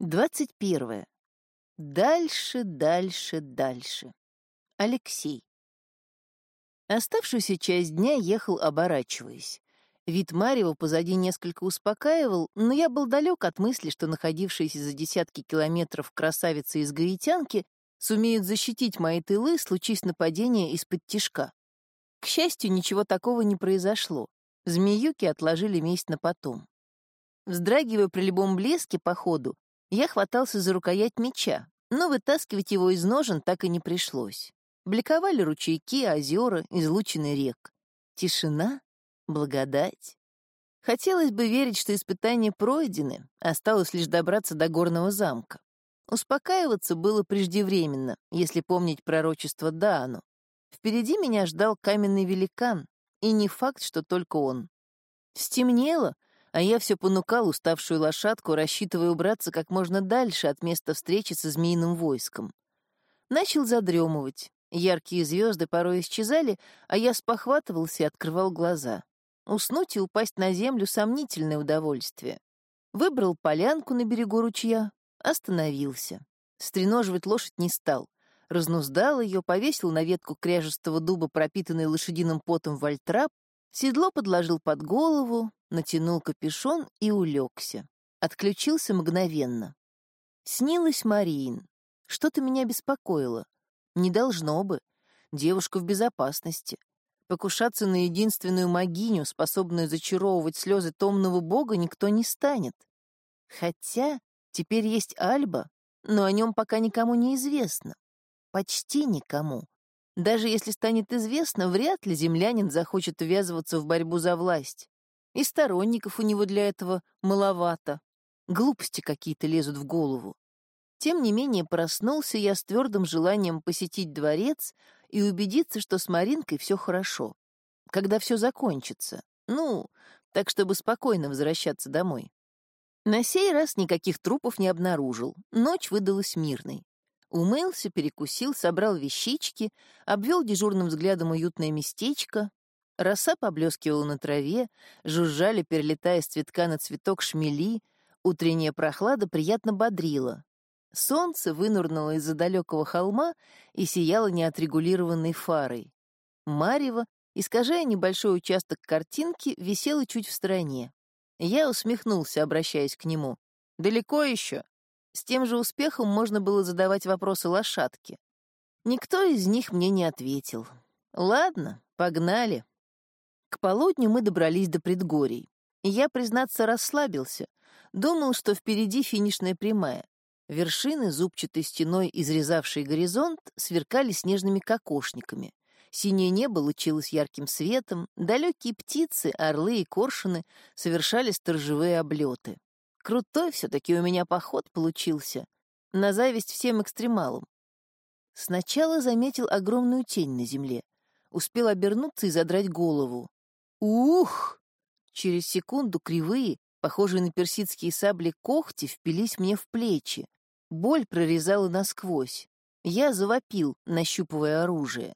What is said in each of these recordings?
двадцать первое. Дальше, дальше, дальше. Алексей. Оставшуюся часть дня ехал, оборачиваясь. Вид Марьева позади несколько успокаивал, но я был далек от мысли, что находившиеся за десятки километров красавицы из Гаитянки сумеют защитить мои тылы, случись нападение из-под тишка. К счастью, ничего такого не произошло. Змеюки отложили месть на потом. Вздрагивая при любом блеске по ходу, я хватался за рукоять меча, но вытаскивать его из ножен так и не пришлось. Бликовали ручейки, озера, излучины рек. Тишина, благодать. Хотелось бы верить, что испытания пройдены, осталось лишь добраться до горного замка. Успокаиваться было преждевременно, если помнить пророчество Даану. Впереди меня ждал каменный великан, и не факт, что только он. Стемнело, а я все понукал уставшую лошадку, рассчитывая убраться как можно дальше от места встречи со змеиным войском. Начал задремывать. Яркие звезды порой исчезали, а я спохватывался и открывал глаза. Уснуть и упасть на землю — сомнительное удовольствие. Выбрал полянку на берегу ручья, остановился. Стреноживать лошадь не стал. Разнуздал ее, повесил на ветку кряжестого дуба, пропитанный лошадиным потом вальтрап, седло подложил под голову, натянул капюшон и улегся. Отключился мгновенно. Снилась Мариин. Что-то меня беспокоило. Не должно бы. Девушка в безопасности. Покушаться на единственную могиню, способную зачаровывать слезы томного бога, никто не станет. Хотя теперь есть Альба, но о нем пока никому не известно. Почти никому. Даже если станет известно, вряд ли землянин захочет ввязываться в борьбу за власть. И сторонников у него для этого маловато. Глупости какие-то лезут в голову. Тем не менее, проснулся я с твердым желанием посетить дворец и убедиться, что с Маринкой все хорошо. Когда все закончится. Ну, так чтобы спокойно возвращаться домой. На сей раз никаких трупов не обнаружил. Ночь выдалась мирной. Умылся, перекусил, собрал вещички, обвел дежурным взглядом уютное местечко. Роса поблескивала на траве, жужжали, перелетая с цветка на цветок шмели, утренняя прохлада приятно бодрила. Солнце вынурнуло из-за далекого холма и сияло неотрегулированной фарой. Марево, искажая небольшой участок картинки, висело чуть в стороне. Я усмехнулся, обращаясь к нему. «Далеко еще?» С тем же успехом можно было задавать вопросы лошадке. Никто из них мне не ответил. Ладно, погнали. К полудню мы добрались до предгорий. Я, признаться, расслабился. Думал, что впереди финишная прямая. Вершины, зубчатой стеной изрезавшие горизонт, сверкали снежными кокошниками. Синее небо лучилось ярким светом, далекие птицы, орлы и коршуны совершали сторожевые облеты. Крутой все-таки у меня поход получился. На зависть всем экстремалам. Сначала заметил огромную тень на земле. Успел обернуться и задрать голову. Ух! Через секунду кривые, похожие на персидские сабли когти, впились мне в плечи. Боль прорезала насквозь. Я завопил, нащупывая оружие.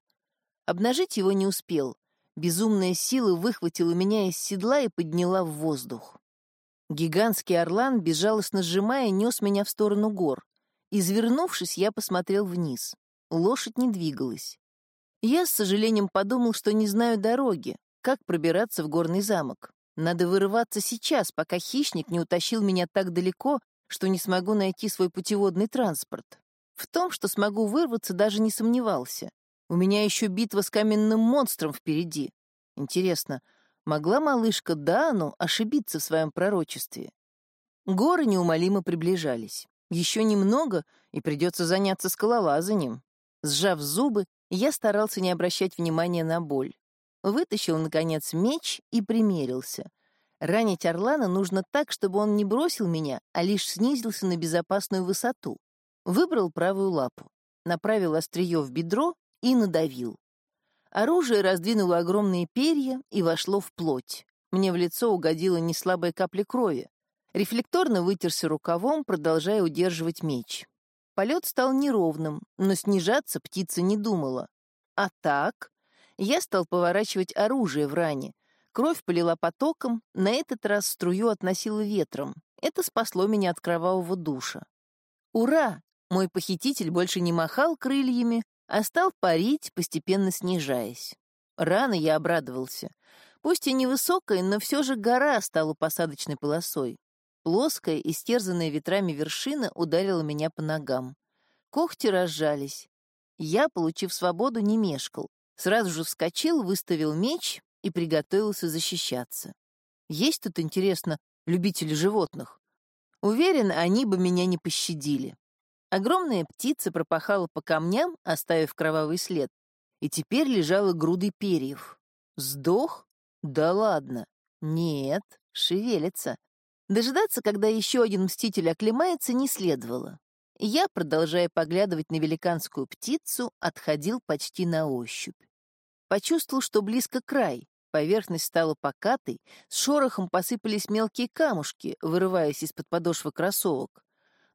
Обнажить его не успел. Безумная сила выхватила меня из седла и подняла в воздух. Гигантский орлан, безжалостно сжимая, нес меня в сторону гор. Извернувшись, я посмотрел вниз. Лошадь не двигалась. Я с сожалением подумал, что не знаю дороги, как пробираться в горный замок. Надо вырываться сейчас, пока хищник не утащил меня так далеко, что не смогу найти свой путеводный транспорт. В том, что смогу вырваться, даже не сомневался. У меня еще битва с каменным монстром впереди. Интересно, Могла малышка Дану ошибиться в своем пророчестве? Горы неумолимо приближались. Еще немного, и придется заняться скалолазанием. Сжав зубы, я старался не обращать внимания на боль. Вытащил, наконец, меч и примерился. Ранить Орлана нужно так, чтобы он не бросил меня, а лишь снизился на безопасную высоту. Выбрал правую лапу, направил острие в бедро и надавил. Оружие раздвинуло огромные перья и вошло в плоть. Мне в лицо угодила неслабая капля крови. Рефлекторно вытерся рукавом, продолжая удерживать меч. Полет стал неровным, но снижаться птица не думала. А так я стал поворачивать оружие в ране. Кровь полила потоком, на этот раз струю относила ветром. Это спасло меня от кровавого душа. Ура! Мой похититель больше не махал крыльями, а стал парить, постепенно снижаясь. Рано я обрадовался. Пусть и невысокая, но все же гора стала посадочной полосой. Плоская, истерзанная ветрами вершина ударила меня по ногам. Когти разжались. Я, получив свободу, не мешкал. Сразу же вскочил, выставил меч и приготовился защищаться. Есть тут, интересно, любители животных. Уверен, они бы меня не пощадили. Огромная птица пропахала по камням, оставив кровавый след, и теперь лежала грудой перьев. Сдох? Да ладно. Нет, шевелится. Дожидаться, когда еще один мститель оклемается, не следовало. Я, продолжая поглядывать на великанскую птицу, отходил почти на ощупь. Почувствовал, что близко край. Поверхность стала покатой, с шорохом посыпались мелкие камушки, вырываясь из-под подошвы кроссовок.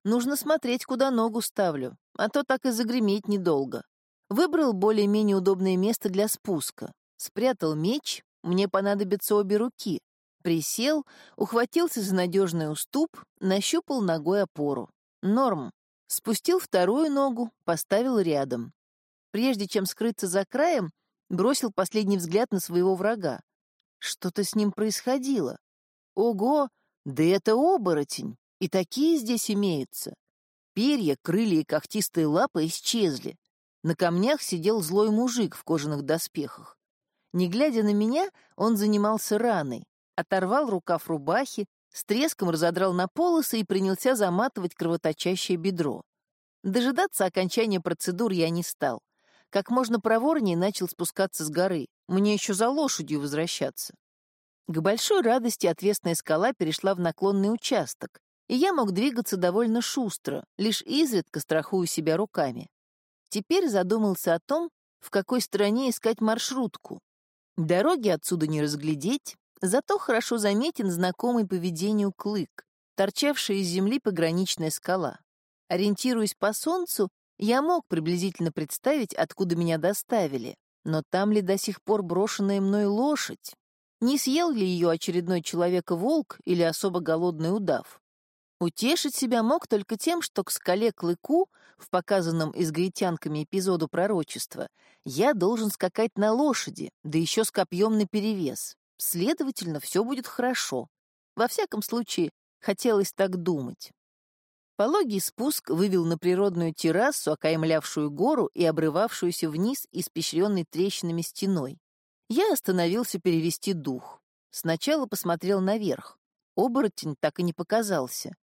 Нужно смотреть, куда ногу ставлю, а то так и загреметь недолго. Выбрал более-менее удобное место для спуска. Спрятал меч, мне понадобятся обе руки. Присел, ухватился за надежный уступ, нащупал ногой опору. Норм. Спустил вторую ногу, поставил рядом. Прежде чем скрыться за краем, бросил последний взгляд на своего врага. Что-то с ним происходило. Ого, да это оборотень, и такие здесь имеются. Перья, крылья и когтистые лапы исчезли. На камнях сидел злой мужик в кожаных доспехах. Не глядя на меня, он занимался раной оторвал рукав рубахи, с треском разодрал на полосы и принялся заматывать кровоточащее бедро. Дожидаться окончания процедур я не стал. Как можно проворнее начал спускаться с горы. Мне еще за лошадью возвращаться. К большой радости отвесная скала перешла в наклонный участок, и я мог двигаться довольно шустро, лишь изредка страхуя себя руками. Теперь задумался о том, в какой стороне искать маршрутку. Дороги отсюда не разглядеть, Зато хорошо заметен знакомый поведению клык, торчавшая из земли пограничная скала. Ориентируясь по солнцу, я мог приблизительно представить, откуда меня доставили, но там ли до сих пор брошенная мной лошадь? Не съел ли ее очередной человека-волк или особо голодный удав? Утешить себя мог только тем, что к скале Клыку, в показанном изгаитянками эпизоду пророчества, я должен скакать на лошади, да еще с копьем наперевес. Следовательно, все будет хорошо. Во всяком случае, хотелось так думать. Пологий спуск вывел на природную террасу, окаймлявшую гору и обрывавшуюся вниз испещренной трещинами стеной. Я остановился перевести дух. Сначала посмотрел наверх. Оборотень так и не показался.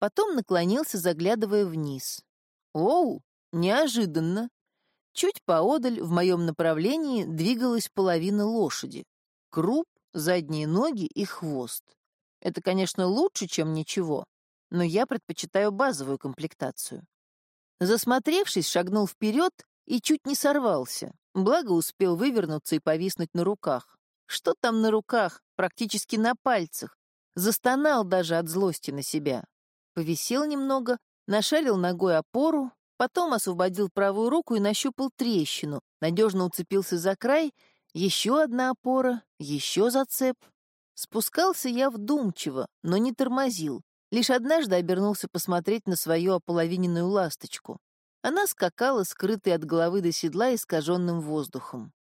Потом наклонился, заглядывая вниз. Оу, неожиданно. Чуть поодаль, в моем направлении, двигалась половина лошади. Круп задние ноги и хвост. Это, конечно, лучше, чем ничего, но я предпочитаю базовую комплектацию. Засмотревшись, шагнул вперед и чуть не сорвался, благо успел вывернуться и повиснуть на руках. Что там на руках, практически на пальцах. Застонал даже от злости на себя. Повисел немного, нашарил ногой опору, потом освободил правую руку и нащупал трещину, надежно уцепился за край еще одна опора, еще зацеп. Спускался я вдумчиво, но не тормозил. Лишь однажды обернулся посмотреть на свою ополовиненную ласточку. Она скакала, скрытой от головы до седла искаженным воздухом.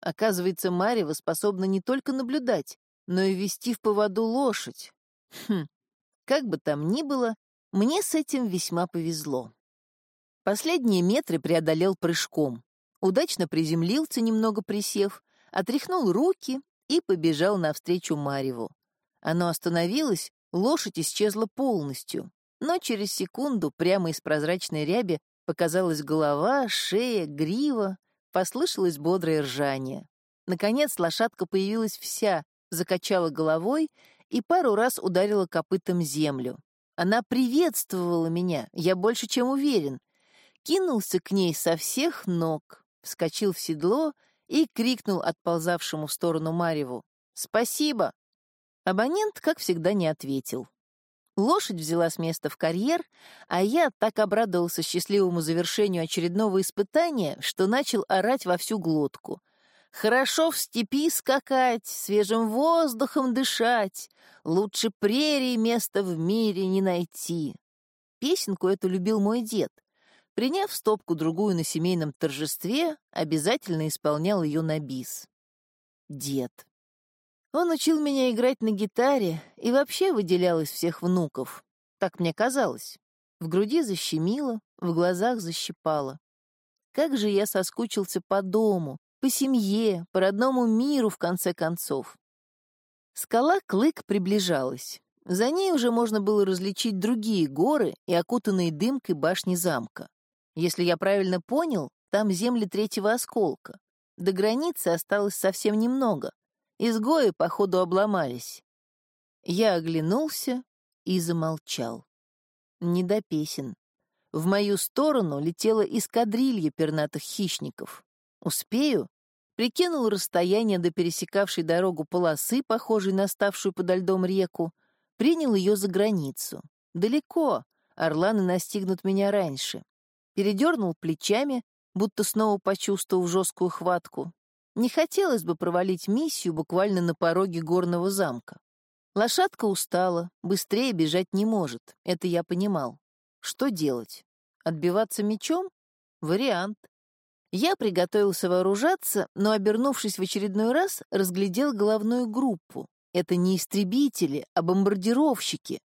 Оказывается, Марева способна не только наблюдать, но и вести в поводу лошадь. Хм, как бы там ни было, мне с этим весьма повезло. Последние метры преодолел прыжком удачно приземлился, немного присев, отряхнул руки и побежал навстречу Мареву. Оно остановилось, лошадь исчезла полностью, но через секунду прямо из прозрачной ряби показалась голова, шея, грива, послышалось бодрое ржание. Наконец лошадка появилась вся, закачала головой и пару раз ударила копытом землю. Она приветствовала меня, я больше чем уверен. Кинулся к ней со всех ног вскочил в седло и крикнул отползавшему в сторону Мареву «Спасибо!». Абонент, как всегда, не ответил. Лошадь взяла с места в карьер, а я так обрадовался счастливому завершению очередного испытания, что начал орать во всю глотку. «Хорошо в степи скакать, свежим воздухом дышать, лучше прерий места в мире не найти». песенку эту любил мой дед. Приняв стопку-другую на семейном торжестве, обязательно исполнял ее на бис. Дед. Он учил меня играть на гитаре и вообще выделял из всех внуков. Так мне казалось. В груди защемило, в глазах защипало. Как же я соскучился по дому, по семье, по родному миру, в конце концов. Скала Клык приближалась. За ней уже можно было различить другие горы и окутанные дымкой башни замка. Если я правильно понял, там земли третьего осколка. До границы осталось совсем немного. Изгои, походу, обломались. Я оглянулся и замолчал. Не до песен. В мою сторону летела эскадрилья пернатых хищников. Успею? Прикинул расстояние до пересекавшей дорогу полосы, похожей на ставшую подо льдом реку, принял ее за границу. Далеко, орланы настигнут меня раньше. Передернул плечами, будто снова почувствовав жесткую хватку. Не хотелось бы провалить миссию буквально на пороге горного замка. Лошадка устала, быстрее бежать не может, это я понимал. Что делать? Отбиваться мечом? Вариант. Я приготовился вооружаться, но, обернувшись в очередной раз, разглядел головную группу. Это не истребители, а бомбардировщики.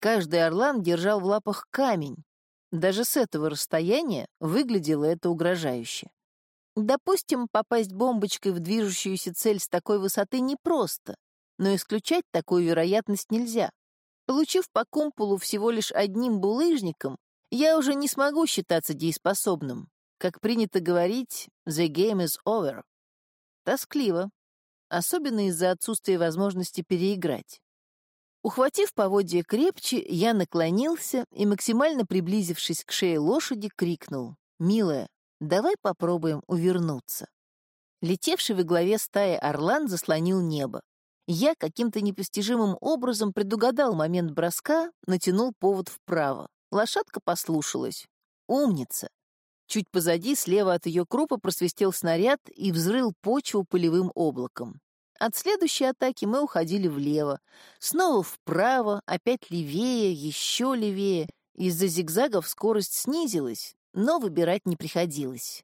Каждый орлан держал в лапах камень. Даже с этого расстояния выглядело это угрожающе. Допустим, попасть бомбочкой в движущуюся цель с такой высоты непросто, но исключать такую вероятность нельзя. Получив по кумпулу всего лишь одним булыжником, я уже не смогу считаться дееспособным. Как принято говорить, the game is over. Тоскливо, особенно из-за отсутствия возможности переиграть. Ухватив поводья крепче, я наклонился и, максимально приблизившись к шее лошади, крикнул «Милая, давай попробуем увернуться». Летевший во главе стаи орлан заслонил небо. Я каким-то непостижимым образом предугадал момент броска, натянул повод вправо. Лошадка послушалась. Умница. Чуть позади, слева от ее крупа, просвистел снаряд и взрыл почву пылевым облаком. От следующей атаки мы уходили влево, снова вправо, опять левее, еще левее. Из-за зигзагов скорость снизилась, но выбирать не приходилось.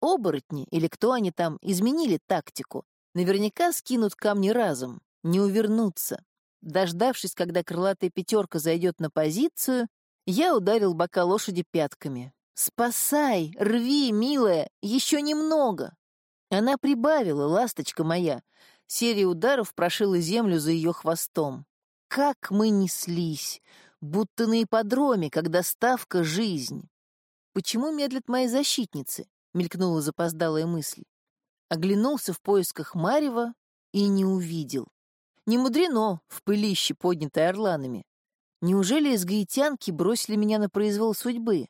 Оборотни, или кто они там, изменили тактику. Наверняка скинут камни разом, не увернуться. Дождавшись, когда крылатая пятерка зайдет на позицию, я ударил бока лошади пятками. «Спасай! Рви, милая! Еще немного!» Она прибавила, ласточка моя. Серия ударов прошила землю за ее хвостом. Как мы неслись! Будто на ипподроме, когда ставка — жизнь. «Почему медлят мои защитницы?» — мелькнула запоздалая мысль. Оглянулся в поисках Марева и не увидел. Не мудрено в пылище, поднятой орланами. Неужели из гаитянки бросили меня на произвол судьбы?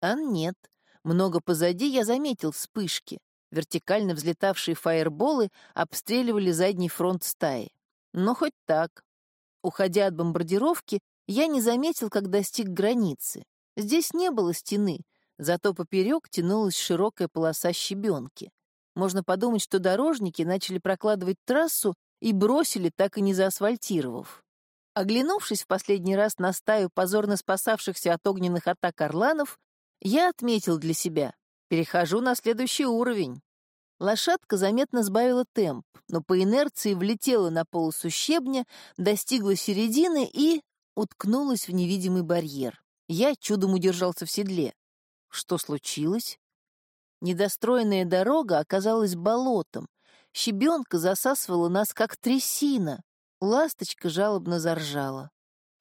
А нет. Много позади я заметил вспышки. Вертикально взлетавшие фаерболы обстреливали задний фронт стаи. Но хоть так. Уходя от бомбардировки, я не заметил, как достиг границы. Здесь не было стены, зато поперек тянулась широкая полоса щебенки. Можно подумать, что дорожники начали прокладывать трассу и бросили, так и не заасфальтировав. Оглянувшись в последний раз на стаю позорно спасавшихся от огненных атак орланов, я отметил для себя. Перехожу на следующий уровень. Лошадка заметно сбавила темп, но по инерции влетела на полосу щебня, достигла середины и уткнулась в невидимый барьер. Я чудом удержался в седле. Что случилось? Недостроенная дорога оказалась болотом. Щебенка засасывала нас, как трясина. Ласточка жалобно заржала.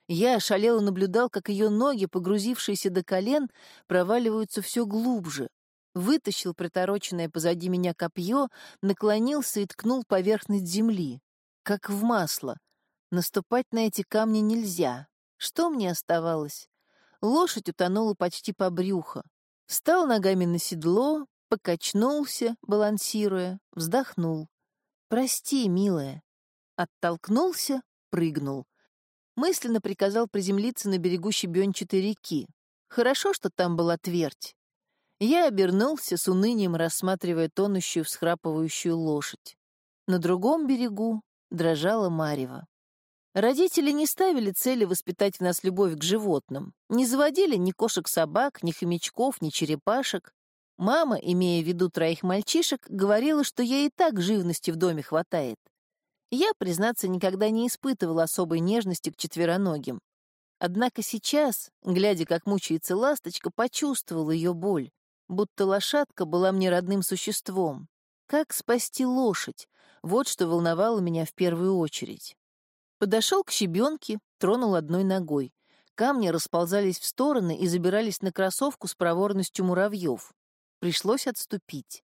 Я ошалело наблюдал, как ее ноги, погрузившиеся до колен, проваливаются все глубже. Вытащил притороченное позади меня копье, наклонился и ткнул поверхность земли. Как в масло. Наступать на эти камни нельзя. Что мне оставалось? Лошадь утонула почти по брюхо. Встал ногами на седло, покачнулся, балансируя, вздохнул. «Прости, милая». Оттолкнулся, прыгнул мысленно приказал приземлиться на берегу щебенчатой реки. Хорошо, что там была твердь. Я обернулся с унынием, рассматривая тонущую, всхрапывающую лошадь. На другом берегу дрожала марево. Родители не ставили цели воспитать в нас любовь к животным, не заводили ни кошек-собак, ни хомячков, ни черепашек. Мама, имея в виду троих мальчишек, говорила, что ей и так живности в доме хватает. Я, признаться, никогда не испытывала особой нежности к четвероногим. Однако сейчас, глядя, как мучается ласточка, почувствовала ее боль, будто лошадка была мне родным существом. Как спасти лошадь? Вот что волновало меня в первую очередь. Подошел к щебенке, тронул одной ногой. Камни расползались в стороны и забирались на кроссовку с проворностью муравьев. Пришлось отступить.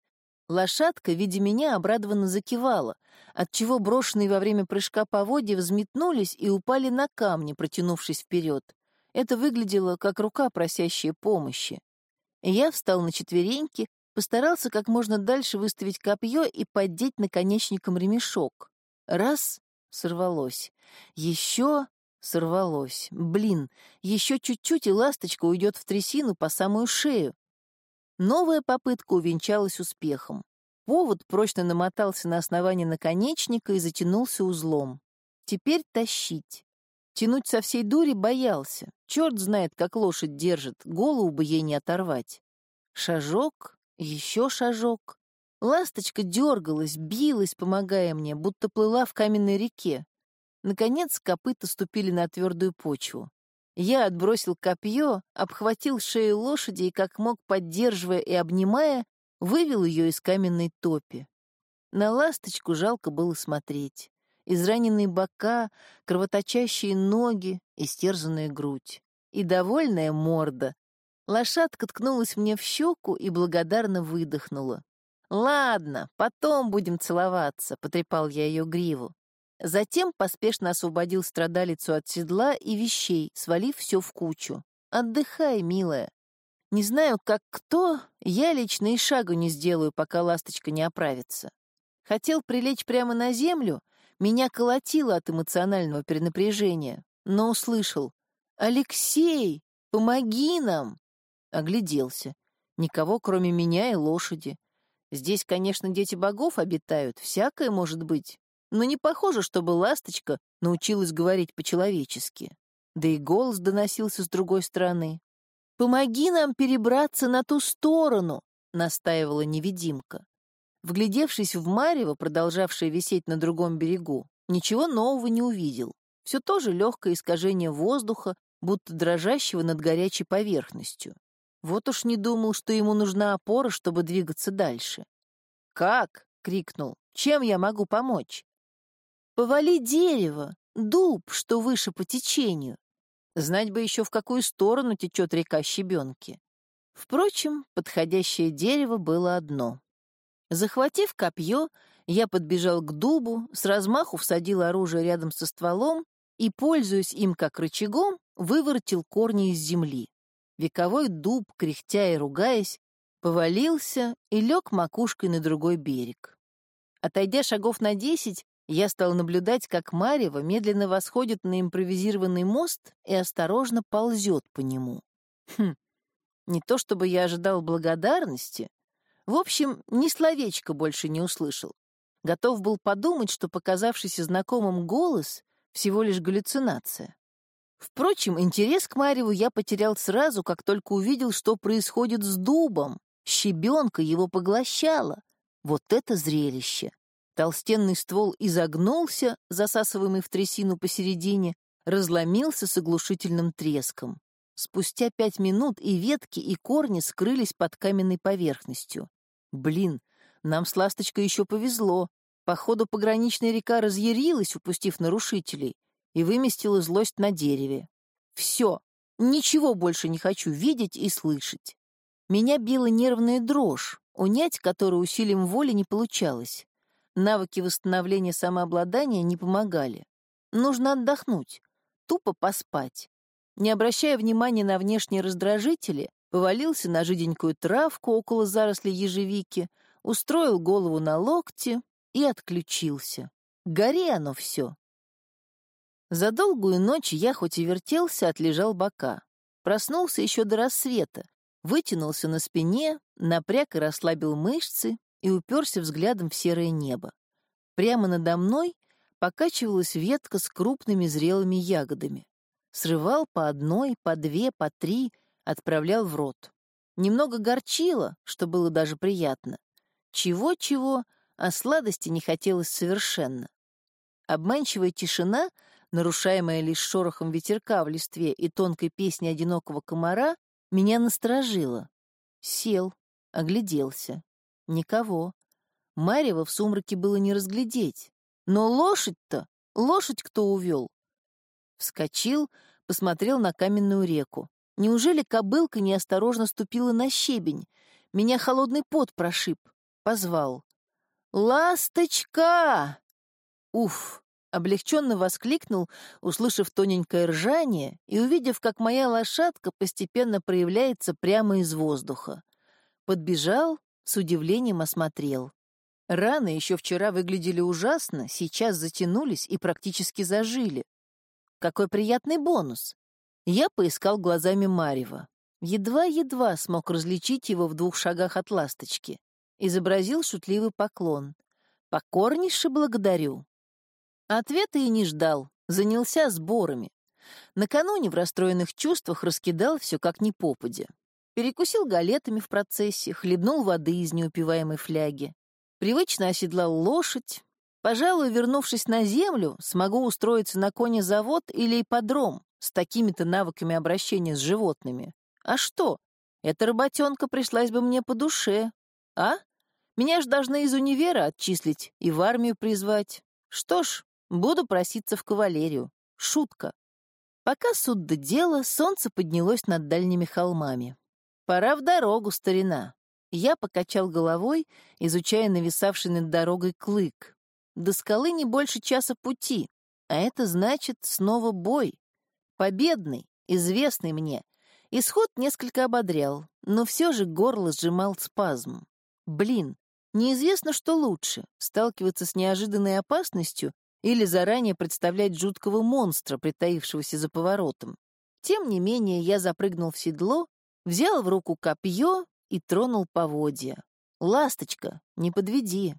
Лошадка, видя меня, обрадованно закивала, отчего брошенные во время прыжка поводья взметнулись и упали на камни, протянувшись вперед. Это выглядело как рука, просящая помощи. Я встал на четвереньки, постарался как можно дальше выставить копье и поддеть наконечником ремешок. Раз Сорвалось. Еще сорвалось. Блин, еще чуть-чуть, и ласточка уйдет в трясину по самую шею. Новая попытка увенчалась успехом. Повод прочно намотался на основание наконечника и затянулся узлом. Теперь тащить. Тянуть со всей дури боялся. Черт знает, как лошадь держит, голову бы ей не оторвать. Шажок, еще шажок. Ласточка дергалась, билась, помогая мне, будто плыла в каменной реке. Наконец копыта ступили на твердую почву. Я отбросил копье, обхватил шею лошади и, как мог, поддерживая и обнимая, вывел ее из каменной топи. На ласточку жалко было смотреть. Израненные бока, кровоточащие ноги, истерзанная грудь. И довольная морда. Лошадка ткнулась мне в щеку и благодарно выдохнула. «Ладно, потом будем целоваться», — потрепал я ее гриву. Затем поспешно освободил страдалицу от седла и вещей, свалив все в кучу. «Отдыхай, милая. Не знаю, как кто, я лично и шагу не сделаю, пока ласточка не оправится. Хотел прилечь прямо на землю, меня колотило от эмоционального перенапряжения, но услышал «Алексей, помоги нам!» Огляделся. Никого, кроме меня и лошади. Здесь, конечно, дети богов обитают, всякое может быть, но не похоже, чтобы ласточка научилась говорить по-человечески. Да и голос доносился с другой стороны. «Помоги нам перебраться на ту сторону!» — настаивала невидимка. Вглядевшись в Марево, продолжавшее висеть на другом берегу, ничего нового не увидел. Все то же легкое искажение воздуха, будто дрожащего над горячей поверхностью. Вот уж не думал, что ему нужна опора, чтобы двигаться дальше. «Как?» — крикнул. «Чем я могу помочь?» «Повали дерево, дуб, что выше по течению. Знать бы еще, в какую сторону течет река Щебенки». Впрочем, подходящее дерево было одно. Захватив копье, я подбежал к дубу, с размаху всадил оружие рядом со стволом и, пользуясь им как рычагом, выворотил корни из земли. Вековой дуб, кряхтя и ругаясь, повалился и лег макушкой на другой берег. Отойдя шагов на десять, я стал наблюдать, как Марева медленно восходит на импровизированный мост и осторожно ползет по нему. Хм, не то чтобы я ожидал благодарности. В общем, ни словечка больше не услышал. Готов был подумать, что показавшийся знакомым голос — всего лишь галлюцинация. Впрочем, интерес к Марьеву я потерял сразу, как только увидел, что происходит с дубом. Щебенка его поглощала. Вот это зрелище! Толстенный ствол изогнулся, засасываемый в трясину посередине, разломился с оглушительным треском. Спустя пять минут и ветки, и корни скрылись под каменной поверхностью. Блин, нам с ласточкой еще повезло. Походу, пограничная река разъярилась, упустив нарушителей и выместила злость на дереве. Все, ничего больше не хочу видеть и слышать. Меня била нервная дрожь, унять которую усилием воли не получалось. Навыки восстановления самообладания не помогали. Нужно отдохнуть, тупо поспать. Не обращая внимания на внешние раздражители, повалился на жиденькую травку около заросли ежевики, устроил голову на локте и отключился. Гори оно все. За долгую ночь я хоть и вертелся, отлежал бока. Проснулся еще до рассвета, вытянулся на спине, напряг и расслабил мышцы и уперся взглядом в серое небо. Прямо надо мной покачивалась ветка с крупными зрелыми ягодами. Срывал по одной, по две, по три, отправлял в рот. Немного горчило, что было даже приятно. Чего-чего, а сладости не хотелось совершенно. Обманчивая тишина, нарушаемая лишь шорохом ветерка в листве и тонкой песней одинокого комара, меня насторожила. Сел, огляделся. Никого. Марева в сумраке было не разглядеть. Но лошадь-то, лошадь кто увел? Вскочил, посмотрел на каменную реку. Неужели кобылка неосторожно ступила на щебень? Меня холодный пот прошиб. Позвал. «Ласточка!» Уф! Облегченно воскликнул, услышав тоненькое ржание и увидев, как моя лошадка постепенно проявляется прямо из воздуха. Подбежал, с удивлением осмотрел. Раны еще вчера выглядели ужасно, сейчас затянулись и практически зажили. Какой приятный бонус! Я поискал глазами Марева. Едва-едва смог различить его в двух шагах от ласточки. Изобразил шутливый поклон. «Покорнейше благодарю». Ответа и не ждал, занялся сборами. Накануне в расстроенных чувствах раскидал все как ни попадя. Перекусил галетами в процессе, хлебнул воды из неупиваемой фляги. Привычно оседлал лошадь. Пожалуй, вернувшись на землю, смогу устроиться на конезавод или ипподром с такими-то навыками обращения с животными. А что? Эта работенка пришлась бы мне по душе. А? Меня ж должны из универа отчислить и в армию призвать. Что ж, буду проситься в кавалерию. Шутка. Пока суд до дела, солнце поднялось над дальними холмами. Пора в дорогу, старина. Я покачал головой, изучая нависавший над дорогой клык. До скалы не больше часа пути, а это значит снова бой. Победный, известный мне. Исход несколько ободрял, но все же горло сжимал спазм. Блин, неизвестно, что лучше — сталкиваться с неожиданной опасностью или заранее представлять жуткого монстра, притаившегося за поворотом. Тем не менее, я запрыгнул в седло, взял в руку копье и тронул поводья. «Ласточка, не подведи,